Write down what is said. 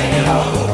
Deus.